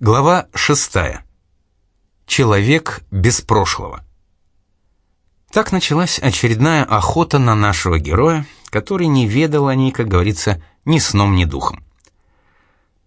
Глава шестая. Человек без прошлого. Так началась очередная охота на нашего героя, который не ведал о ней, как говорится, ни сном, ни духом.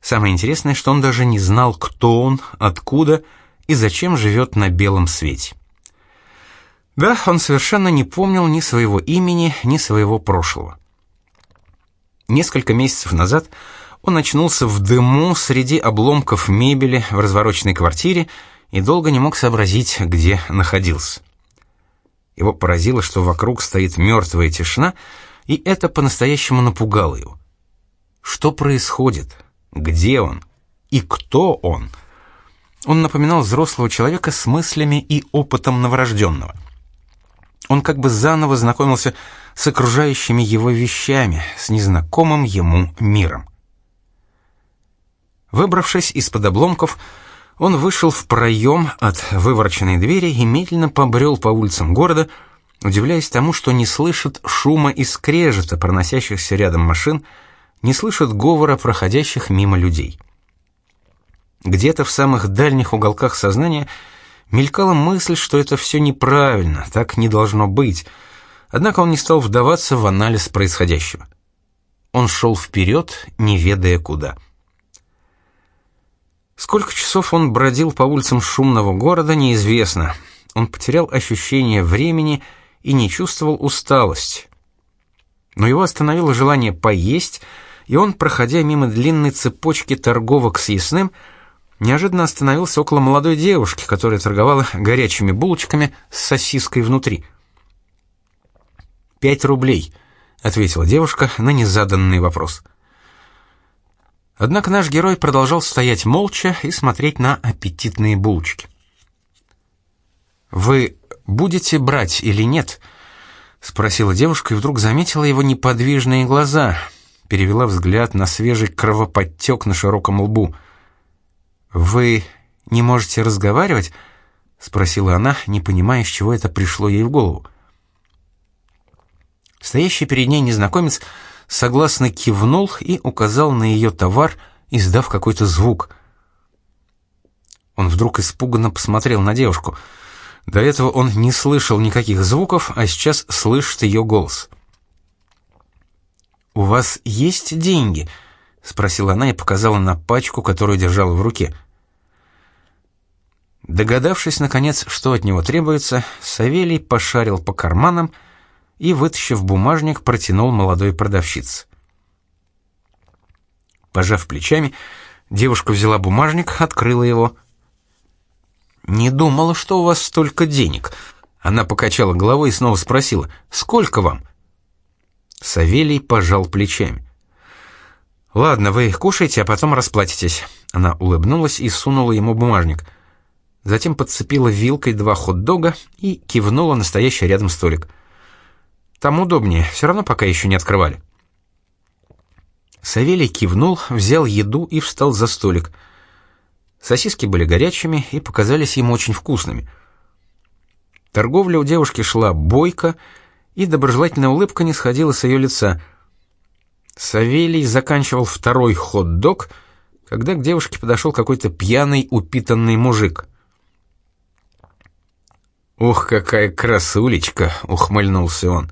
Самое интересное, что он даже не знал, кто он, откуда и зачем живет на белом свете. Да, он совершенно не помнил ни своего имени, ни своего прошлого. Несколько месяцев назад он очнулся в дыму среди обломков мебели в развороченной квартире и долго не мог сообразить, где находился. Его поразило, что вокруг стоит мертвая тишина, и это по-настоящему напугало его. Что происходит? Где он? И кто он? Он напоминал взрослого человека с мыслями и опытом новорожденного. Он как бы заново знакомился с окружающими его вещами, с незнакомым ему миром. Выбравшись из-под обломков, он вышел в проем от вывороченной двери и медленно побрел по улицам города, удивляясь тому, что не слышит шума и скрежета проносящихся рядом машин, не слышит говора проходящих мимо людей. Где-то в самых дальних уголках сознания мелькала мысль, что это все неправильно, так не должно быть, однако он не стал вдаваться в анализ происходящего. Он шел вперед, не ведая куда. Сколько часов он бродил по улицам шумного города, неизвестно. Он потерял ощущение времени и не чувствовал усталость. Но его остановило желание поесть, и он, проходя мимо длинной цепочки торговок с ясным, неожиданно остановился около молодой девушки, которая торговала горячими булочками с сосиской внутри. «Пять рублей», — ответила девушка на незаданный вопрос. Однако наш герой продолжал стоять молча и смотреть на аппетитные булочки. «Вы будете брать или нет?» — спросила девушка и вдруг заметила его неподвижные глаза, перевела взгляд на свежий кровоподтек на широком лбу. «Вы не можете разговаривать?» — спросила она, не понимая, с чего это пришло ей в голову. Стоящий перед ней незнакомец — согласно кивнул и указал на ее товар, издав какой-то звук. Он вдруг испуганно посмотрел на девушку. До этого он не слышал никаких звуков, а сейчас слышит ее голос. «У вас есть деньги?» — спросила она и показала на пачку, которую держала в руке. Догадавшись, наконец, что от него требуется, Савелий пошарил по карманам и, вытащив бумажник, протянул молодой продавщице. Пожав плечами, девушка взяла бумажник, открыла его. «Не думала, что у вас столько денег». Она покачала головой и снова спросила, «Сколько вам?» Савелий пожал плечами. «Ладно, вы их кушайте, а потом расплатитесь». Она улыбнулась и сунула ему бумажник. Затем подцепила вилкой два хот-дога и кивнула на стоящий рядом столик. Там удобнее, все равно пока еще не открывали». Савелий кивнул, взял еду и встал за столик. Сосиски были горячими и показались ему очень вкусными. Торговля у девушки шла бойко, и доброжелательная улыбка не сходила с ее лица. Савелий заканчивал второй хот-дог, когда к девушке подошел какой-то пьяный, упитанный мужик. «Ух, какая красулечка!» — ухмыльнулся он.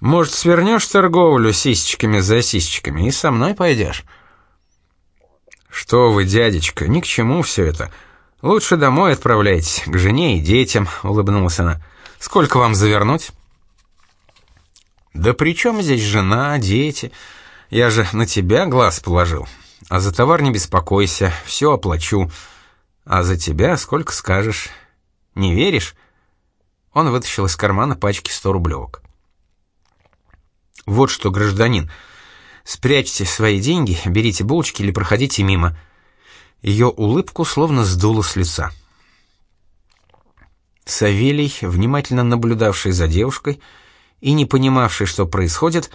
Может, свернешь торговлю сисечками за сисечками и со мной пойдешь?» «Что вы, дядечка, ни к чему все это. Лучше домой отправляйтесь, к жене и детям», — улыбнулась она. «Сколько вам завернуть?» «Да при чем здесь жена, дети? Я же на тебя глаз положил. А за товар не беспокойся, все оплачу. А за тебя сколько скажешь. Не веришь?» Он вытащил из кармана пачки сто рублевок. Вот что, гражданин, спрячьте свои деньги, берите булочки или проходите мимо. Ее улыбку словно сдуло с лица. Савелий, внимательно наблюдавший за девушкой и не понимавший, что происходит,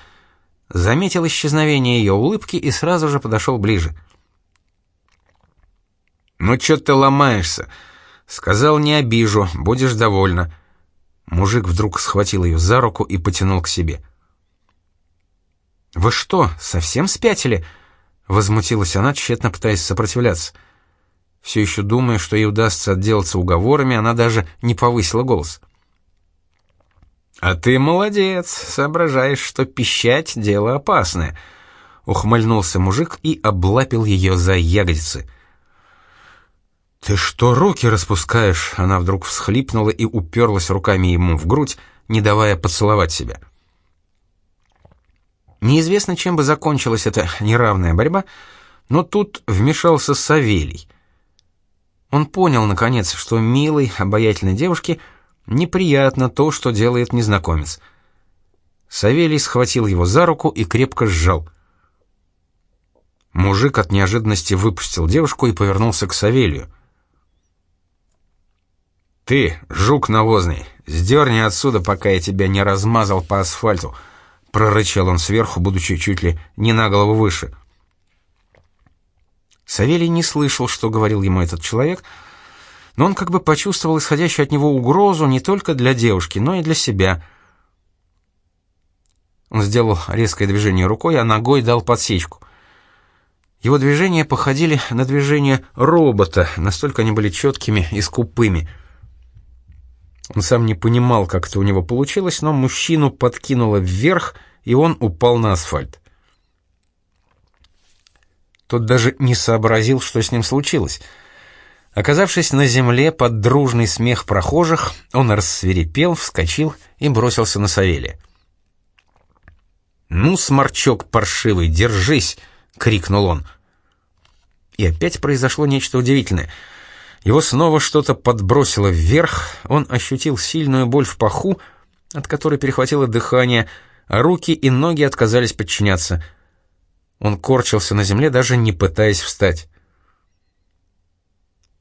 заметил исчезновение ее улыбки и сразу же подошел ближе. «Ну чё ты ломаешься? Сказал, не обижу, будешь довольна». Мужик вдруг схватил ее за руку и потянул к себе. «Вы что, совсем спятили?» — возмутилась она, тщетно пытаясь сопротивляться. Все еще думая, что ей удастся отделаться уговорами, она даже не повысила голос. «А ты молодец, соображаешь, что пищать — дело опасное», — ухмыльнулся мужик и облапил ее за ягодицы. «Ты что руки распускаешь?» Она вдруг всхлипнула и уперлась руками ему в грудь, не давая поцеловать себя. Неизвестно, чем бы закончилась эта неравная борьба, но тут вмешался Савелий. Он понял, наконец, что милой, обаятельной девушке неприятно то, что делает незнакомец. Савелий схватил его за руку и крепко сжал. Мужик от неожиданности выпустил девушку и повернулся к Савелию. «Ты, жук навозный, сдерни отсюда, пока я тебя не размазал по асфальту», — прорычал он сверху, будучи чуть ли не на голову выше. Савелий не слышал, что говорил ему этот человек, но он как бы почувствовал исходящую от него угрозу не только для девушки, но и для себя. Он сделал резкое движение рукой, а ногой дал подсечку. Его движения походили на движения робота, настолько они были четкими и скупыми — он сам не понимал, как это у него получилось, но мужчину подкинуло вверх, и он упал на асфальт. Тот даже не сообразил, что с ним случилось. Оказавшись на земле под дружный смех прохожих, он рассверепел, вскочил и бросился на Савелия. «Ну, сморчок паршивый, держись!» — крикнул он. И опять произошло нечто удивительное — его снова что-то подбросило вверх, он ощутил сильную боль в паху, от которой перехватило дыхание, а руки и ноги отказались подчиняться. Он корчился на земле, даже не пытаясь встать.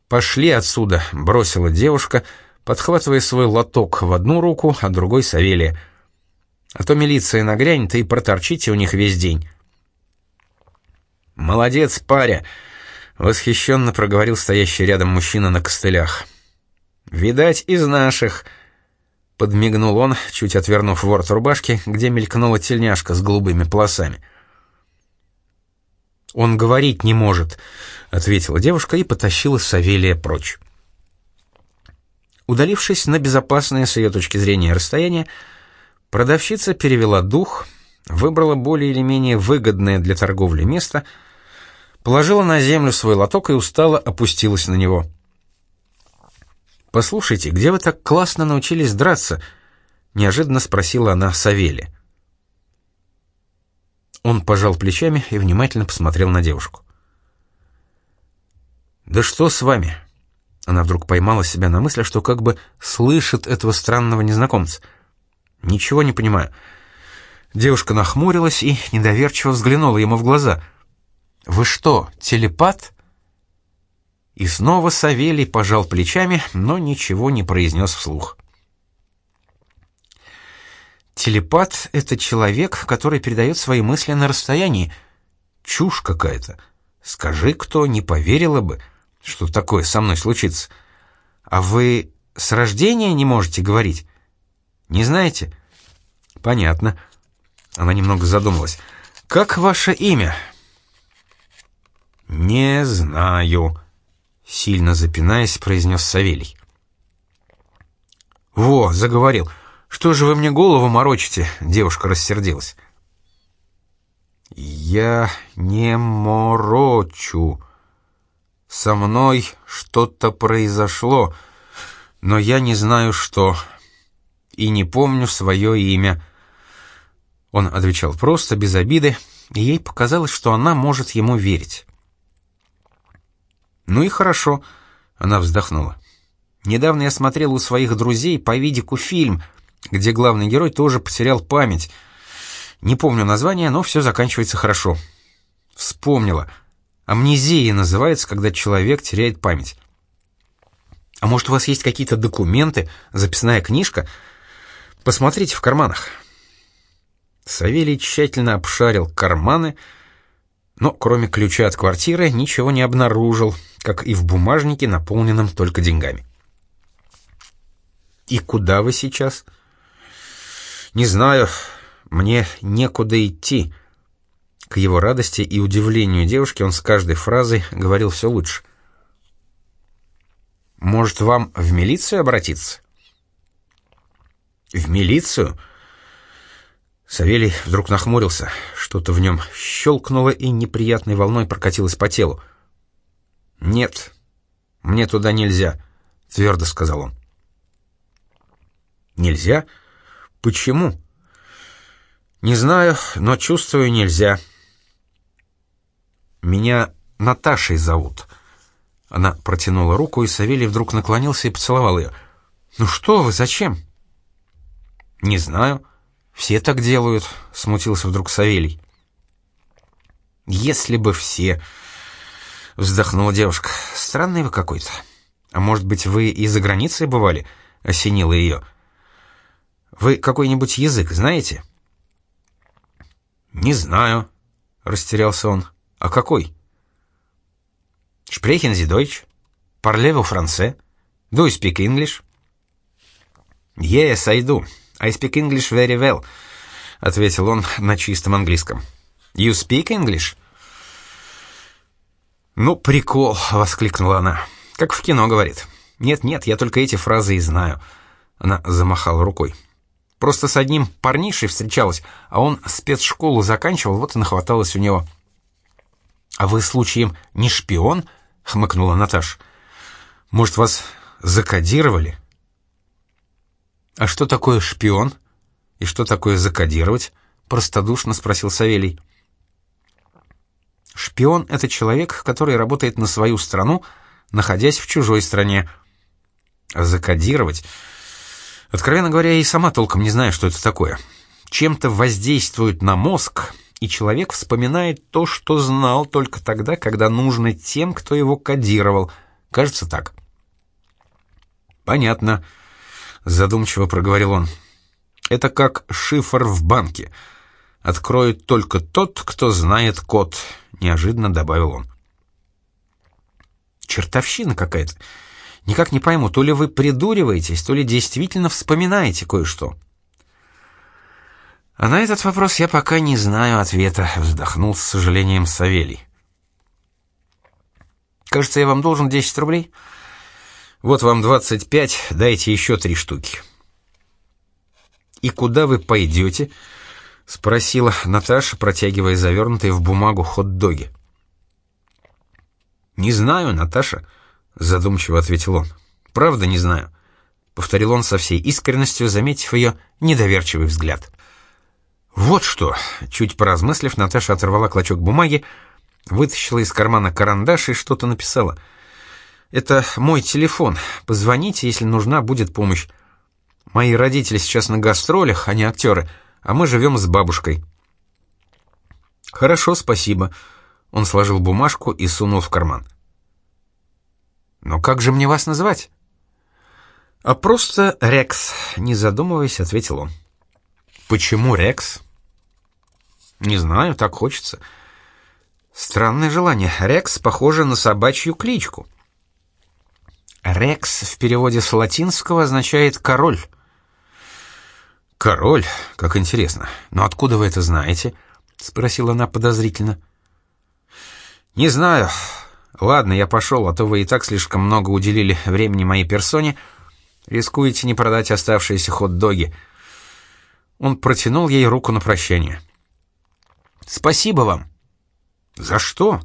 «Пошли отсюда», — бросила девушка, подхватывая свой лоток в одну руку, а другой — Савелия. «А то милиция нагрянет и проторчите у них весь день». «Молодец, паря!» Восхищенно проговорил стоящий рядом мужчина на костылях. «Видать, из наших!» Подмигнул он, чуть отвернув ворот рубашки, где мелькнула тельняшка с голубыми полосами. «Он говорить не может», — ответила девушка и потащила Савелия прочь. Удалившись на безопасное с ее точки зрения расстояние, продавщица перевела дух, выбрала более или менее выгодное для торговли место — положила на землю свой лоток и устало опустилась на него. «Послушайте, где вы так классно научились драться?» — неожиданно спросила она Савели. Он пожал плечами и внимательно посмотрел на девушку. «Да что с вами?» Она вдруг поймала себя на мысли, что как бы слышит этого странного незнакомца. «Ничего не понимаю». Девушка нахмурилась и недоверчиво взглянула ему в глаза. «Вы что, телепат?» И снова Савелий пожал плечами, но ничего не произнес вслух. Телепат — это человек, который передает свои мысли на расстоянии. Чушь какая-то. Скажи, кто не поверила бы, что такое со мной случится. А вы с рождения не можете говорить? Не знаете? Понятно. Она немного задумалась. Как ваше имя? «Не знаю», — сильно запинаясь, произнес Савелий. «Во, заговорил. Что же вы мне голову морочите?» — девушка рассердилась. «Я не морочу. Со мной что-то произошло, но я не знаю что, и не помню свое имя». Он отвечал просто, без обиды, и ей показалось, что она может ему верить. «Ну и хорошо», — она вздохнула. «Недавно я смотрел у своих друзей по видику фильм, где главный герой тоже потерял память. Не помню название, но все заканчивается хорошо. Вспомнила. Амнезия называется, когда человек теряет память. А может, у вас есть какие-то документы, записная книжка? Посмотрите в карманах». Савелий тщательно обшарил карманы, но кроме ключа от квартиры ничего не обнаружил, как и в бумажнике, наполненном только деньгами. «И куда вы сейчас?» «Не знаю. Мне некуда идти». К его радости и удивлению девушки он с каждой фразой говорил все лучше. Может, вам в милицию обратиться? В милицию? Савелий вдруг нахмурился. Что-то в нем щелкнуло и неприятной волной прокатилось по телу. «Нет, мне туда нельзя», — твердо сказал он. «Нельзя? Почему?» «Не знаю, но чувствую, нельзя». «Меня Наташей зовут». Она протянула руку, и Савелий вдруг наклонился и поцеловал ее. «Ну что вы, зачем?» «Не знаю. Все так делают», — смутился вдруг Савелий. «Если бы все...» — вздохнула девушка. «Странный вы какой-то. А может быть, вы и за границей бывали?» — осенила ее. «Вы какой-нибудь язык знаете?» «Не знаю», — растерялся он. «А какой?» «Sprechen Sie Deutsch? Parlez-vous français? Do you speak English?» «Yes, I speak English very well», — ответил он на чистом английском. «You speak English?» «Ну, прикол!» — воскликнула она. «Как в кино, — говорит. Нет-нет, я только эти фразы и знаю». Она замахала рукой. «Просто с одним парнишей встречалась, а он спецшколу заканчивал, вот и нахваталось у него». «А вы, случаем, не шпион?» — хмыкнула Наташа. «Может, вас закодировали?» «А что такое шпион? И что такое закодировать?» — простодушно спросил Савелий. «Шпион — это человек, который работает на свою страну, находясь в чужой стране. А закодировать... Откровенно говоря, я и сама толком не знаю, что это такое. Чем-то воздействует на мозг, и человек вспоминает то, что знал только тогда, когда нужно тем, кто его кодировал. Кажется так». «Понятно», — задумчиво проговорил он. «Это как шифр в банке. Откроет только тот, кто знает код», — неожиданно добавил он. «Чертовщина какая-то. Никак не пойму, то ли вы придуриваетесь, то ли действительно вспоминаете кое-что». «А на этот вопрос я пока не знаю ответа», — вздохнул с сожалением Савелий. «Кажется, я вам должен 10 рублей». Вот вам 25, дайте еще три штуки. И куда вы пойдете? спросила Наташа, протягивая завернутые в бумагу хот-доги. Не знаю, Наташа, задумчиво ответил он. Правда, не знаю, повторил он со всей искренностью, заметив ее недоверчивый взгляд. Вот что, чуть поразмыслив, Наташа оторвала клочок бумаги, вытащила из кармана карандаш и что-то написала — это мой телефон. Позвоните, если нужна будет помощь. Мои родители сейчас на гастролях, они актеры, а мы живем с бабушкой». «Хорошо, спасибо». Он сложил бумажку и сунул в карман. «Но как же мне вас называть?» «А просто Рекс», — не задумываясь, ответил он. «Почему Рекс?» «Не знаю, так хочется». «Странное желание. Рекс похоже на собачью кличку». «Рекс» в переводе с латинского означает «король». «Король? Как интересно. Но откуда вы это знаете?» — спросила она подозрительно. «Не знаю. Ладно, я пошел, а то вы и так слишком много уделили времени моей персоне. Рискуете не продать оставшиеся хот-доги». Он протянул ей руку на прощание. «Спасибо вам». «За что?»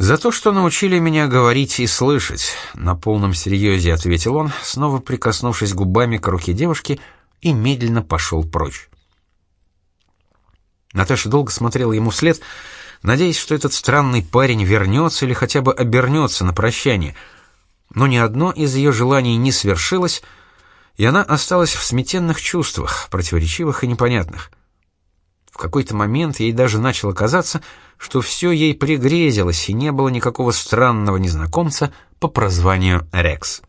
«За то, что научили меня говорить и слышать», — на полном серьезе ответил он, снова прикоснувшись губами к руке девушки, и медленно пошел прочь. Наташа долго смотрела ему вслед, надеясь, что этот странный парень вернется или хотя бы обернется на прощание. Но ни одно из ее желаний не свершилось, и она осталась в сметенных чувствах, противоречивых и непонятных. Какой-то момент ей даже начало казаться, что все ей пригрезилось, и не было никакого странного незнакомца по прозванию Рекс.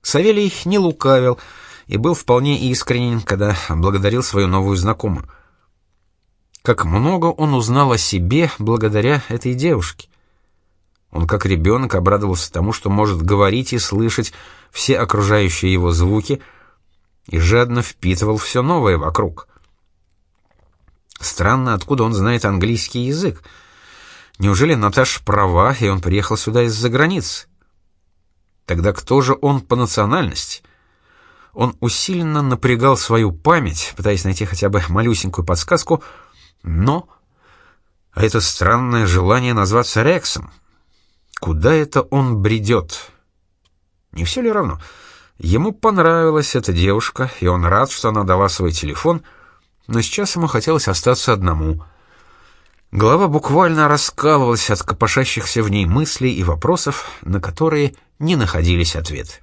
Савелий не лукавил и был вполне искренен, когда благодарил свою новую знакомую. Как много он узнал о себе благодаря этой девушке. Он как ребенок обрадовался тому, что может говорить и слышать все окружающие его звуки, и жадно впитывал все новое вокруг. Странно, откуда он знает английский язык. Неужели Наташа права, и он приехал сюда из-за границы? Тогда кто же он по национальности? Он усиленно напрягал свою память, пытаясь найти хотя бы малюсенькую подсказку, но... А это странное желание назваться Рексом. Куда это он бредет? Не все ли равно? Ему понравилась эта девушка, и он рад, что она дала свой телефон, но сейчас ему хотелось остаться одному. Голова буквально раскалывалась от копошащихся в ней мыслей и вопросов, на которые не находились ответы.